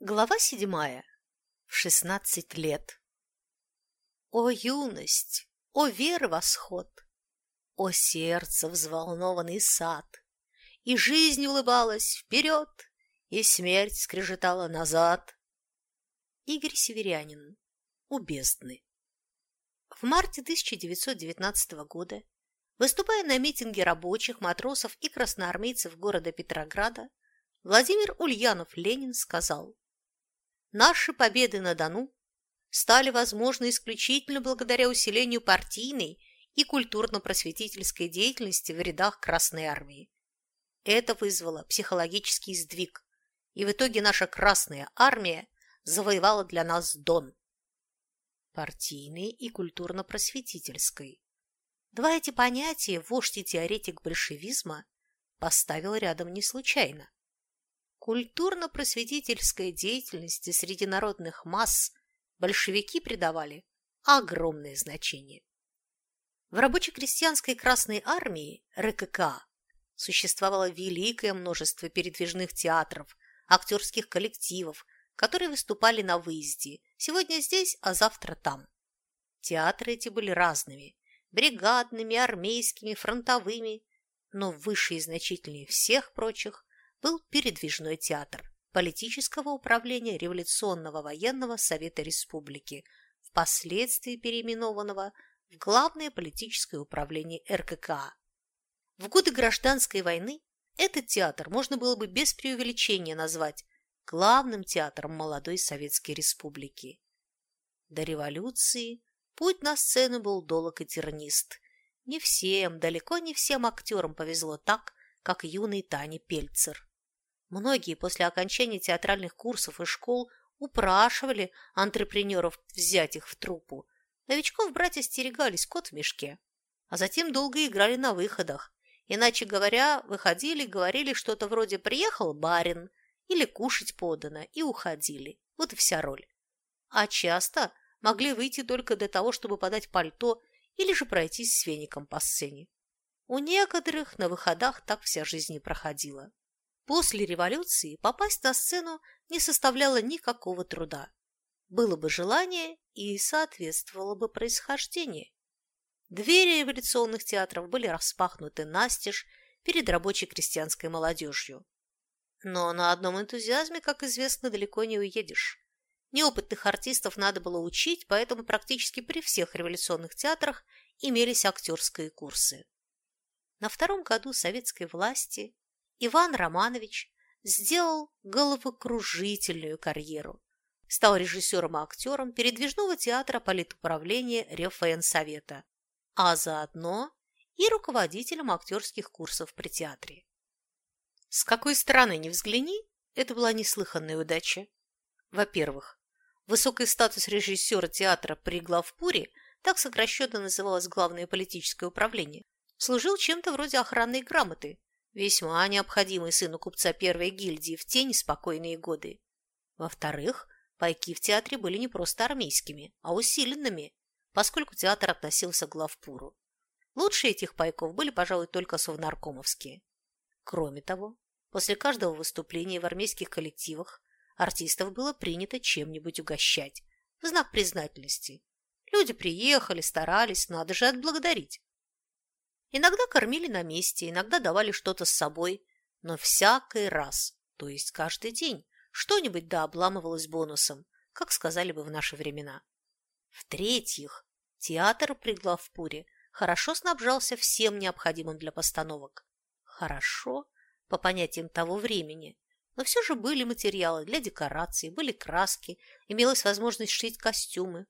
Глава седьмая. В шестнадцать лет. О юность, о вера восход, О сердце взволнованный сад! И жизнь улыбалась вперед, И смерть скрежетала назад. Игорь Северянин. У бездны. В марте 1919 года, выступая на митинге рабочих, матросов и красноармейцев города Петрограда, Владимир Ульянов-Ленин сказал Наши победы на Дону стали возможны исключительно благодаря усилению партийной и культурно-просветительской деятельности в рядах Красной Армии. Это вызвало психологический сдвиг, и в итоге наша Красная Армия завоевала для нас Дон. Партийной и культурно-просветительской. Два эти понятия вождь и теоретик большевизма поставил рядом не случайно. Культурно-просветительской деятельности среди народных масс большевики придавали огромное значение. В рабоче-крестьянской Красной армии РКК существовало великое множество передвижных театров, актерских коллективов, которые выступали на выезде, сегодня здесь, а завтра там. Театры эти были разными – бригадными, армейскими, фронтовыми, но выше и значительнее всех прочих был передвижной театр политического управления Революционного военного совета республики, впоследствии переименованного в Главное политическое управление РККА. В годы гражданской войны этот театр можно было бы без преувеличения назвать главным театром молодой Советской Республики. До революции путь на сцену был долг и тернист. Не всем, далеко не всем актерам повезло так, как юной Тане Пельцер. Многие после окончания театральных курсов и школ упрашивали антрепренеров взять их в труппу. Новичков брать остерегались, кот в мешке. А затем долго играли на выходах. Иначе говоря, выходили, говорили что-то вроде «приехал барин» или «кушать подано» и уходили. Вот и вся роль. А часто могли выйти только для того, чтобы подать пальто или же пройтись с веником по сцене. У некоторых на выходах так вся жизнь и проходила. После революции попасть на сцену не составляло никакого труда. Было бы желание и соответствовало бы происхождение. Двери революционных театров были распахнуты настежь перед рабочей крестьянской молодежью. Но на одном энтузиазме, как известно, далеко не уедешь. Неопытных артистов надо было учить, поэтому практически при всех революционных театрах имелись актерские курсы. На втором году советской власти Иван Романович сделал головокружительную карьеру. Стал режиссером и актером передвижного театра политуправления Реввоенсовета, а заодно и руководителем актерских курсов при театре. С какой стороны ни взгляни, это была неслыханная удача. Во-первых, высокий статус режиссера театра при главпуре, так сокращенно называлось главное политическое управление, служил чем-то вроде охранной грамоты, весьма необходимый сыну купца первой гильдии в те неспокойные годы. Во-вторых, пайки в театре были не просто армейскими, а усиленными, поскольку театр относился к главпуру. Лучшие этих пайков были, пожалуй, только совнаркомовские. Кроме того, после каждого выступления в армейских коллективах артистов было принято чем-нибудь угощать в знак признательности. Люди приехали, старались, надо же отблагодарить. Иногда кормили на месте, иногда давали что-то с собой, но всякий раз, то есть каждый день, что-нибудь да обламывалось бонусом, как сказали бы в наши времена. В-третьих, театр при главпуре хорошо снабжался всем необходимым для постановок. Хорошо, по понятиям того времени, но все же были материалы для декораций, были краски, имелась возможность шить костюмы.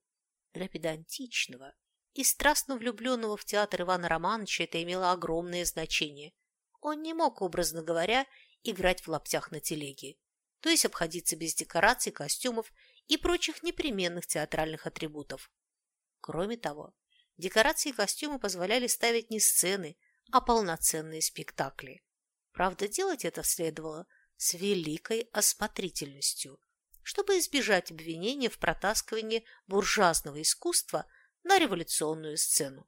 Для педантичного и страстно влюбленного в театр Ивана Романовича это имело огромное значение. Он не мог, образно говоря, играть в лаптях на телеге, то есть обходиться без декораций, костюмов и прочих непременных театральных атрибутов. Кроме того, декорации и костюмы позволяли ставить не сцены, а полноценные спектакли. Правда, делать это следовало с великой осмотрительностью, чтобы избежать обвинения в протаскивании буржуазного искусства – на революционную сцену.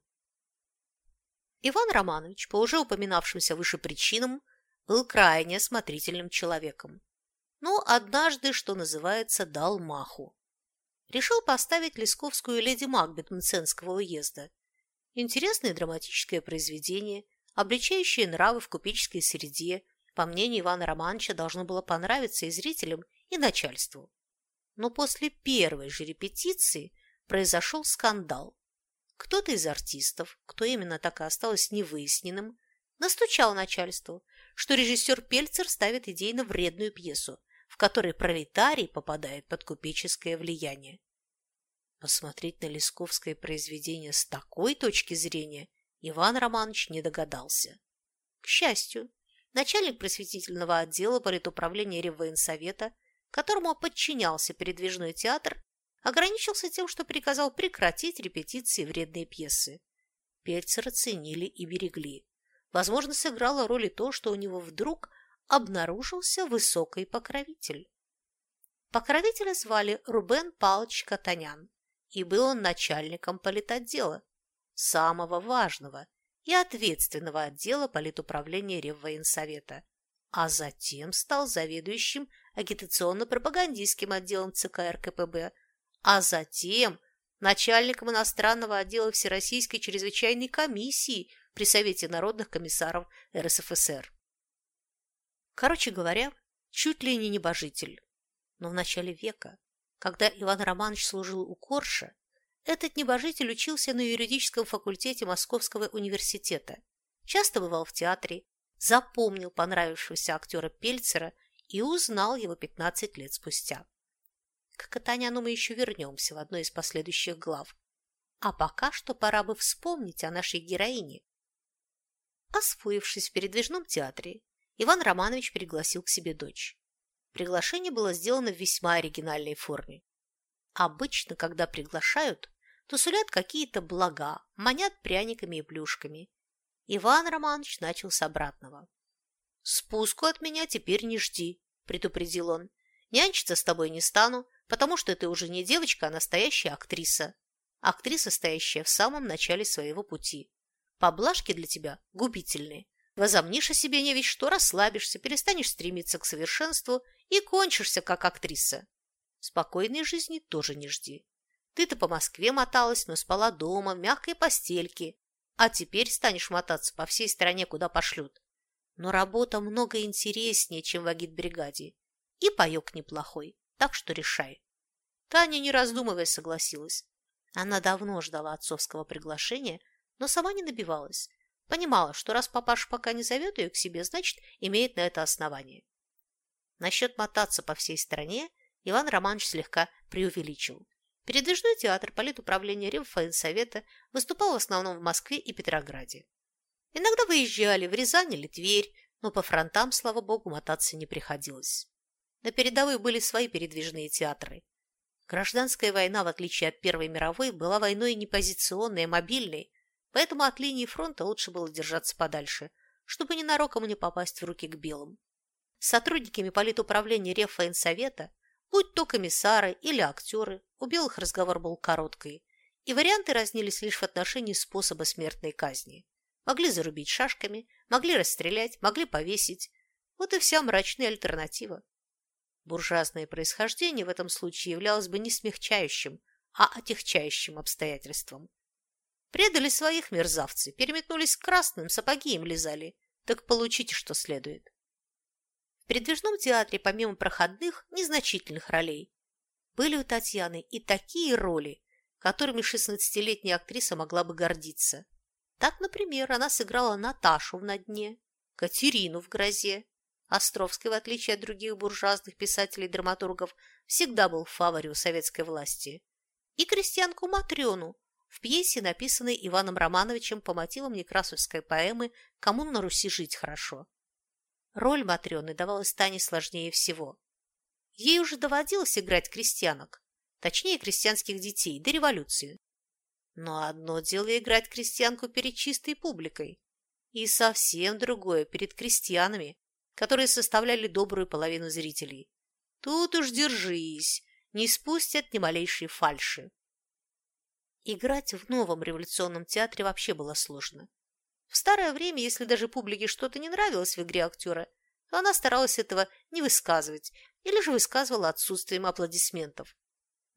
Иван Романович, по уже упоминавшимся выше причинам, был крайне осмотрительным человеком. но однажды, что называется, дал маху. Решил поставить Лесковскую леди Макбет Мценского уезда. Интересное драматическое произведение, обличающее нравы в купеческой среде, по мнению Ивана Романовича, должно было понравиться и зрителям, и начальству. Но после первой же репетиции произошел скандал. Кто-то из артистов, кто именно так и осталось невыясненным, настучал начальству, что режиссер Пельцер ставит идейно вредную пьесу, в которой пролетарий попадает под купеческое влияние. Посмотреть на Лесковское произведение с такой точки зрения Иван Романович не догадался. К счастью, начальник просветительного отдела политуправления Реввоенсовета, которому подчинялся передвижной театр, ограничился тем, что приказал прекратить репетиции вредной пьесы. Пельцера ценили и берегли. Возможно, сыграло роль и то, что у него вдруг обнаружился высокий покровитель. Покровителя звали Рубен Павлович Катанян, и был он начальником политотдела, самого важного и ответственного отдела политуправления Реввоенсовета, а затем стал заведующим агитационно-пропагандистским отделом ЦК РКПБ, а затем начальником иностранного отдела Всероссийской чрезвычайной комиссии при Совете народных комиссаров РСФСР. Короче говоря, чуть ли не небожитель. Но в начале века, когда Иван Романович служил у Корша, этот небожитель учился на юридическом факультете Московского университета, часто бывал в театре, запомнил понравившегося актера Пельцера и узнал его 15 лет спустя. К Катаняну мы еще вернемся в одной из последующих глав. А пока что пора бы вспомнить о нашей героине. Освоившись в передвижном театре, Иван Романович пригласил к себе дочь. Приглашение было сделано в весьма оригинальной форме. Обычно, когда приглашают, то сулят какие-то блага, манят пряниками и плюшками. Иван Романович начал с обратного. «Спуску от меня теперь не жди», – предупредил он. «Нянчиться с тобой не стану, потому что ты уже не девочка, а настоящая актриса. Актриса, стоящая в самом начале своего пути. Поблажки для тебя губительные. Возомнишь о себе не ведь что, расслабишься, перестанешь стремиться к совершенству и кончишься как актриса. Спокойной жизни тоже не жди. Ты-то по Москве моталась, но спала дома, в мягкой постельке. А теперь станешь мотаться по всей стране, куда пошлют. Но работа много интереснее, чем в агитбригаде. И паек неплохой так что решай. Таня, не раздумывая, согласилась. Она давно ждала отцовского приглашения, но сама не добивалась. Понимала, что раз папаша пока не зовет ее к себе, значит, имеет на это основание. Насчет мотаться по всей стране Иван Романович слегка преувеличил. Передвижной театр политуправления Ревфоенсовета выступал в основном в Москве и Петрограде. Иногда выезжали в Рязань или Тверь, но по фронтам, слава богу, мотаться не приходилось. На передовой были свои передвижные театры. Гражданская война, в отличие от Первой мировой, была войной не позиционной, а мобильной, поэтому от линии фронта лучше было держаться подальше, чтобы ненароком не попасть в руки к белым. Сотрудниками политуправления Реввоенсовета, будь то комиссары или актеры, у белых разговор был короткий, и варианты разнились лишь в отношении способа смертной казни. Могли зарубить шашками, могли расстрелять, могли повесить. Вот и вся мрачная альтернатива. Буржуазное происхождение в этом случае являлось бы не смягчающим, а отягчающим обстоятельством. Предали своих мерзавцы, переметнулись к красным, сапоги им лизали. Так получите, что следует. В передвижном театре, помимо проходных, незначительных ролей, были у Татьяны и такие роли, которыми шестнадцатилетняя актриса могла бы гордиться. Так, например, она сыграла Наташу в «На дне», Катерину в «Грозе», Островский, в отличие от других буржуазных писателей и драматургов, всегда был в фаворе у советской власти. И крестьянку Матрёну в пьесе, написанной Иваном Романовичем по мотивам некрасовской поэмы «Кому на Руси жить хорошо». Роль Матрёны давалась Тане сложнее всего. Ей уже доводилось играть крестьянок, точнее крестьянских детей, до революции. Но одно дело играть крестьянку перед чистой публикой, и совсем другое перед крестьянами, которые составляли добрую половину зрителей. Тут уж держись, не спустят ни малейшей фальши. Играть в новом революционном театре вообще было сложно. В старое время, если даже публике что-то не нравилось в игре актера, то она старалась этого не высказывать, или же высказывала отсутствием аплодисментов.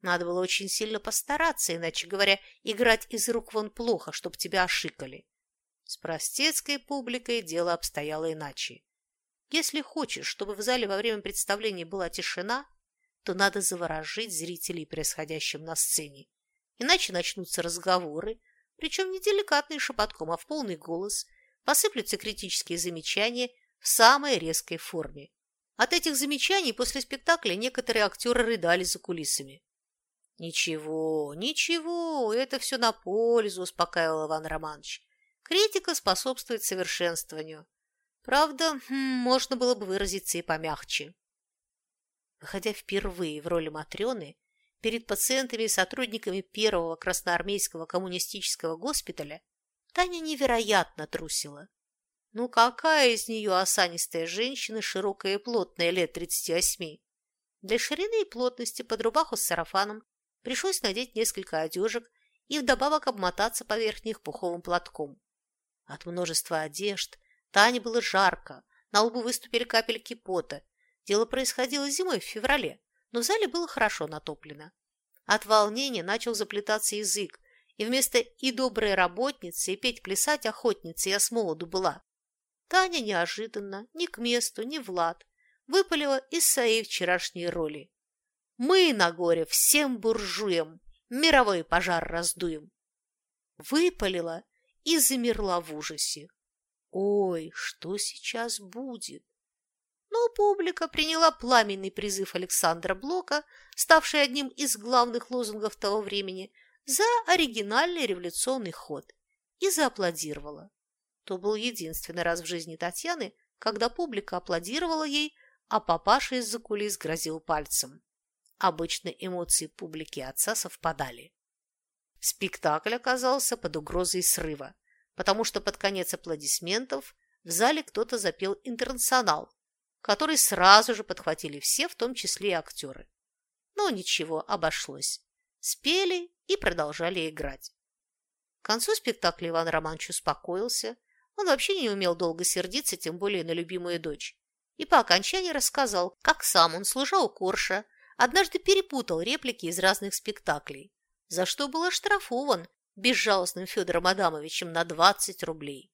Надо было очень сильно постараться, иначе говоря, играть из рук вон плохо, чтобы тебя ошикали. С простецкой публикой дело обстояло иначе. Если хочешь, чтобы в зале во время представления была тишина, то надо заворожить зрителей происходящим на сцене. Иначе начнутся разговоры, причем не деликатные шепотком, а в полный голос, посыплются критические замечания в самой резкой форме. От этих замечаний после спектакля некоторые актеры рыдали за кулисами. «Ничего, ничего, это все на пользу», – успокаивал Иван Романович. «Критика способствует совершенствованию. Правда, хм, можно было бы выразиться и помягче». Выходя впервые в роли Матрены, перед пациентами и сотрудниками первого красноармейского коммунистического госпиталя, Таня невероятно трусила. Ну какая из нее осанистая женщина, широкая и плотная, лет 38? Для ширины и плотности под рубаху с сарафаном пришлось надеть несколько одежек и вдобавок обмотаться поверх них пуховым платком. От множества одежд Тане было жарко, на лбу выступили капельки пота. Дело происходило зимой в феврале, но в зале было хорошо натоплено. От волнения начал заплетаться язык, и вместо «и доброй работницы» и петь-плясать охотницы я с молоду была, Таня неожиданно, ни к месту, ни Влад, выпалила из своей вчерашней роли. «Мы на горе всем буржуям мировой пожар раздуем!» Выпалила и замерла в ужасе. «Ой, что сейчас будет?» Но публика приняла пламенный призыв Александра Блока, ставший одним из главных лозунгов того времени, за оригинальный революционный ход и зааплодировала. То был единственный раз в жизни Татьяны, когда публика аплодировала ей, а папаша из-за кулис грозил пальцем. Обычно эмоции публики отца совпадали. Спектакль оказался под угрозой срыва, потому что под конец аплодисментов в зале кто-то запел «Интернационал», который сразу же подхватили все, в том числе и актеры. Но ничего, обошлось. Спели и продолжали играть. К концу спектакля Иван Романович успокоился, он вообще не умел долго сердиться, тем более на любимую дочь. И по окончании рассказал, как сам он, служа у Корша, однажды перепутал реплики из разных спектаклей, за что был оштрафован безжалостным Федором Адамовичем на 20 рублей.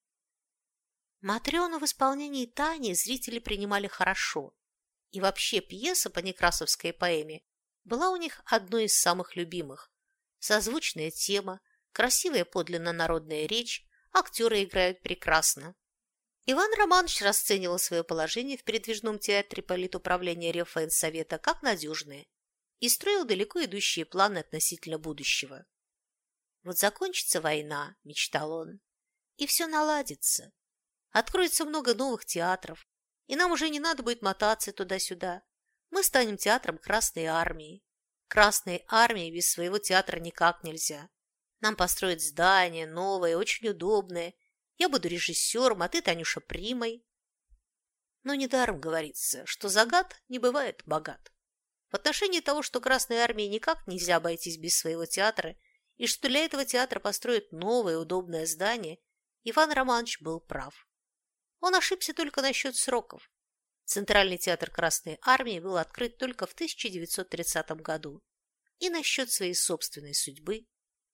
Матрёну в исполнении Тани зрители принимали хорошо, и вообще пьеса по некрасовской поэме была у них одной из самых любимых. Созвучная тема, красивая подлинно народная речь, Актеры играют прекрасно. Иван Романович расценивал свое положение в передвижном театре политуправления Реввоенсовета как надежное и строил далеко идущие планы относительно будущего. «Вот закончится война», – мечтал он, – «и все наладится. Откроется много новых театров, и нам уже не надо будет мотаться туда-сюда. Мы станем театром Красной Армии. Красной Армии без своего театра никак нельзя. Нам построят здание новое, очень удобное. Я буду режиссером, а ты, Танюша, примой. Но недаром говорится, что загад не бывает богат. В отношении того, что Красной Армии никак нельзя обойтись без своего театра, и что для этого театра построят новое удобное здание, Иван Романович был прав. Он ошибся только насчет сроков. Центральный театр Красной Армии был открыт только в 1930 году. И насчет своей собственной судьбы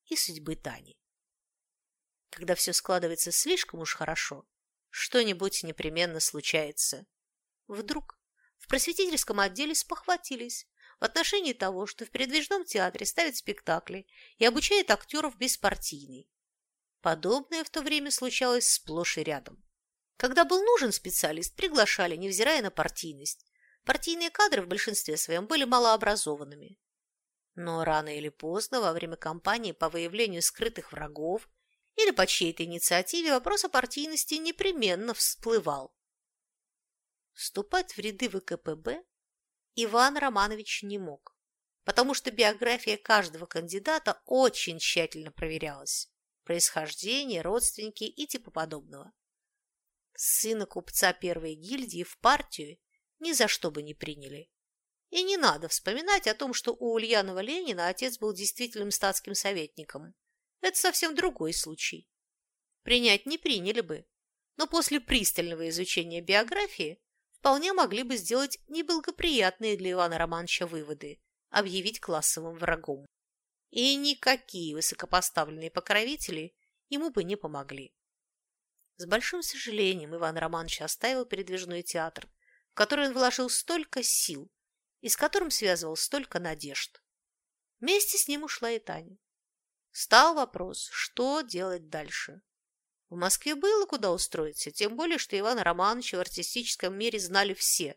и судьбы Тани. Когда все складывается слишком уж хорошо, что-нибудь непременно случается. Вдруг в просветительском отделе спохватились в отношении того, что в передвижном театре ставят спектакли и обучают актеров беспартийный. Подобное в то время случалось сплошь и рядом. Когда был нужен специалист, приглашали, невзирая на партийность. Партийные кадры в большинстве своем были малообразованными. Но рано или поздно, во время кампании по выявлению скрытых врагов или по чьей-то инициативе вопрос о партийности непременно всплывал. Вступать в ряды ВКПБ Иван Романович не мог, потому что биография каждого кандидата очень тщательно проверялась. Происхождение, родственники и типа подобного. Сына купца первой гильдии в партию ни за что бы не приняли. И не надо вспоминать о том, что у Ульянова Ленина отец был действительным статским советником. Это совсем другой случай. Принять не приняли бы, но после пристального изучения биографии вполне могли бы сделать неблагоприятные для Ивана Романовича выводы, объявить классовым врагом. И никакие высокопоставленные покровители ему бы не помогли. С большим сожалением Иван Романович оставил передвижной театр, в который он вложил столько сил и с которым связывал столько надежд. Вместе с ним ушла и Таня. Стал вопрос, что делать дальше. В Москве было куда устроиться, тем более, что Ивана Романовича в артистическом мире знали все.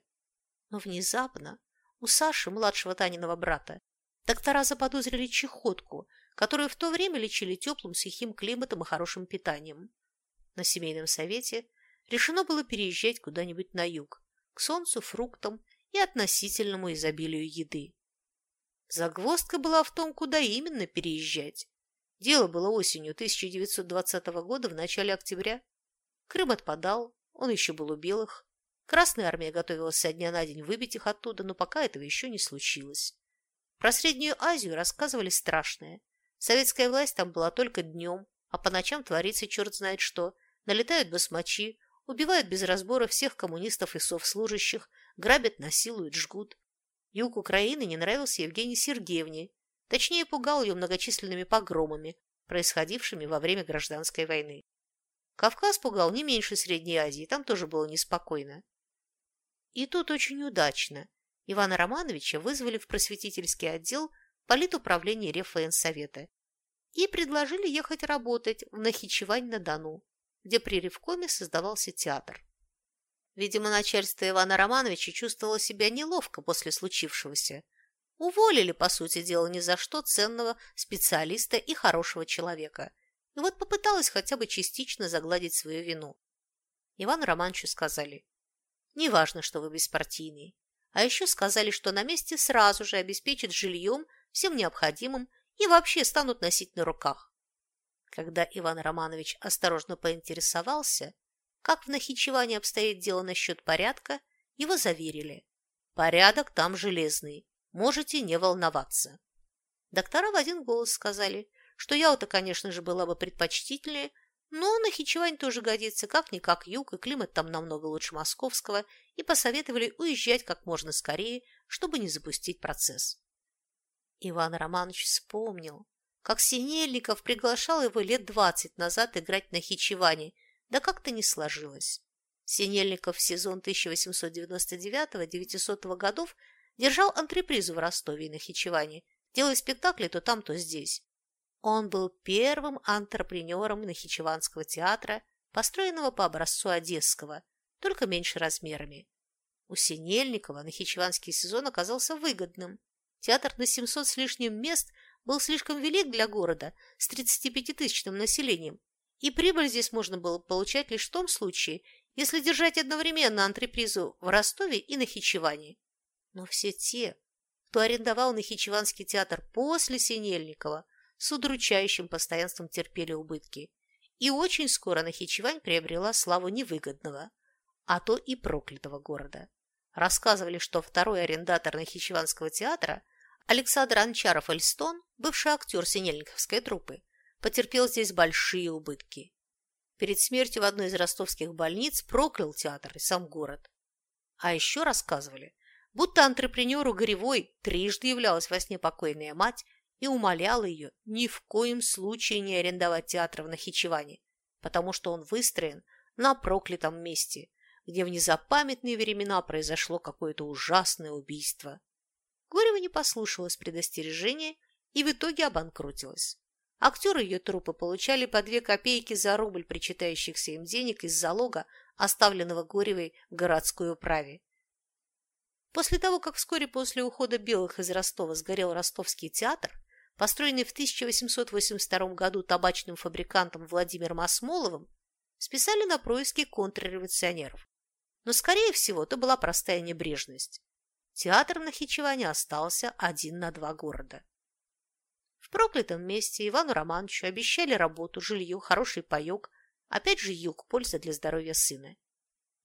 Но внезапно у Саши, младшего Таниного брата, доктора заподозрили чехотку, которую в то время лечили теплым сухим климатом и хорошим питанием. На семейном совете решено было переезжать куда-нибудь на юг, к солнцу, фруктам и относительному изобилию еды. Загвоздка была в том, куда именно переезжать. Дело было осенью 1920 года, в начале октября. Крым отпадал, он еще был у белых. Красная армия готовилась со дня на день выбить их оттуда, но пока этого еще не случилось. Про Среднюю Азию рассказывали страшное. Советская власть там была только днем, а по ночам творится черт знает что. Налетают басмачи, убивают без разбора всех коммунистов и совслужащих, грабят, насилуют, жгут. Юг Украины не нравился Евгении Сергеевне, Точнее, пугал ее многочисленными погромами, происходившими во время гражданской войны. Кавказ пугал не меньше Средней Азии, там тоже было неспокойно. И тут очень удачно Ивана Романовича вызвали в просветительский отдел политуправления Реввоенсовета и предложили ехать работать в Нахичевань-на-Дону, где при Ревкоме создавался театр. Видимо, начальство Ивана Романовича чувствовало себя неловко после случившегося, Уволили, по сути дела, ни за что ценного специалиста и хорошего человека. И вот попыталась хотя бы частично загладить свою вину. Ивану Романовичу сказали, «Неважно, что вы беспартийный». А еще сказали, что на месте сразу же обеспечат жильем, всем необходимым и вообще станут носить на руках. Когда Иван Романович осторожно поинтересовался, как в Нахичеване обстоит дело насчет порядка, его заверили. Порядок там железный, Можете не волноваться. Доктора в один голос сказали, что Ялта, конечно же, была бы предпочтительнее, но Нахичевань тоже годится, как-никак юг, и климат там намного лучше московского, и посоветовали уезжать как можно скорее, чтобы не запустить процесс. Иван Романович вспомнил, как Синельников приглашал его лет двадцать назад играть на Хичеване, да как-то не сложилось. Синельников в сезон 1899-900 годов Держал антрепризу в Ростове и на Хичеване, делая спектакли то там, то здесь. Он был первым антрепренером Нахичеванского театра, построенного по образцу Одесского, только меньше размерами. У Синельникова Нахичеванский сезон оказался выгодным. Театр на 700 с лишним мест был слишком велик для города с 35-тысячным населением, и прибыль здесь можно было получать лишь в том случае, если держать одновременно антрепризу в Ростове и Нахичеване. Но все те, кто арендовал Нахичеванский театр после Синельникова, с удручающим постоянством терпели убытки. И очень скоро Нахичевань приобрела славу невыгодного, а то и проклятого города. Рассказывали, что второй арендатор Нахичеванского театра, Александр Анчаров-Эльстон, бывший актер Синельниковской труппы, потерпел здесь большие убытки. Перед смертью в одной из ростовских больниц проклял театр и сам город. А еще рассказывали, будто антрепренеру Горевой трижды являлась во сне покойная мать и умоляла ее ни в коем случае не арендовать театр в Нахичеване, потому что он выстроен на проклятом месте, где в незапамятные времена произошло какое-то ужасное убийство. Горева не послушалась предостережения и в итоге обанкротилась. Актеры ее труппы получали по две копейки за рубль причитающихся им денег из залога, оставленного Горевой в городской управе. После того, как вскоре после ухода белых из Ростова сгорел Ростовский театр, построенный в 1882 году табачным фабрикантом Владимиром Осмоловым, списали на происки контрреволюционеров. Но, скорее всего, это была простая небрежность. Театр на Хичеване остался один на два города. В проклятом месте Ивану Романовичу обещали работу, жилье, хороший паек, опять же юг, польза для здоровья сына.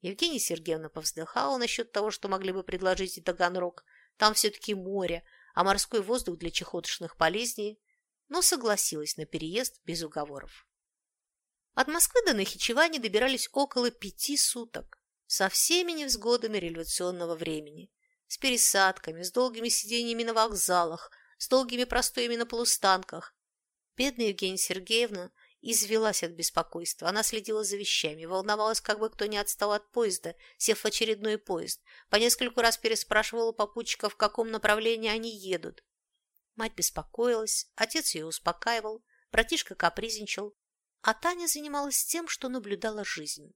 Евгения Сергеевна повздыхала насчет того, что могли бы предложить и Таганрог. Там все-таки море, а морской воздух для чехоточных полезнее, но согласилась на переезд без уговоров. От Москвы до Нахичевани добирались около пяти суток. со всеми невзгодами революционного времени, с пересадками, с долгими сидениями на вокзалах, с долгими простоями на полустанках. Бедная Евгения Сергеевна извелась от беспокойства. Она следила за вещами, волновалась, как бы кто не отстал от поезда, сев в очередной поезд. По нескольку раз переспрашивала попутчиков, в каком направлении они едут. Мать беспокоилась, отец ее успокаивал, братишка капризничал, а Таня занималась тем, что наблюдала жизнь.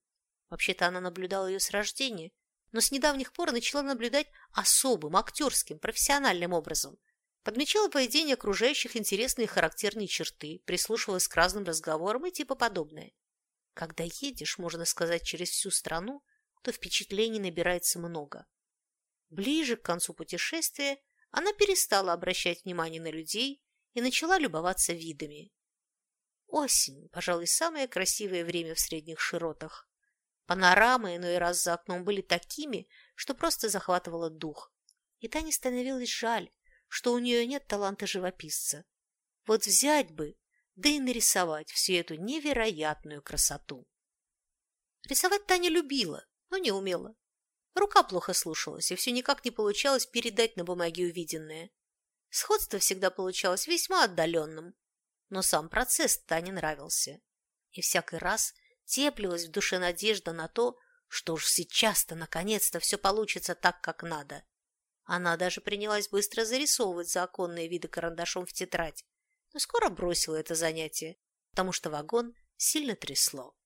Вообще-то она наблюдала ее с рождения, но с недавних пор начала наблюдать особым, актерским, профессиональным образом. Подмечала поведение окружающих интересные характерные черты, прислушивалась к разным разговорам и типа подобное. Когда едешь, можно сказать, через всю страну, то впечатлений набирается много. Ближе к концу путешествия она перестала обращать внимание на людей и начала любоваться видами. Осень, пожалуй, самое красивое время в средних широтах. Панорамы иной раз за окном были такими, что просто захватывало дух. И Тане становилось жаль, что у нее нет таланта живописца. Вот взять бы, да и нарисовать всю эту невероятную красоту. Рисовать Таня любила, но не умела. Рука плохо слушалась, и все никак не получалось передать на бумаге увиденное. Сходство всегда получалось весьма отдаленным, но сам процесс Тане нравился. И всякий раз теплилась в душе надежда на то, что уж сейчас-то наконец-то все получится так, как надо. Она даже принялась быстро зарисовывать законные виды карандашом в тетрадь, но скоро бросила это занятие, потому что вагон сильно трясло.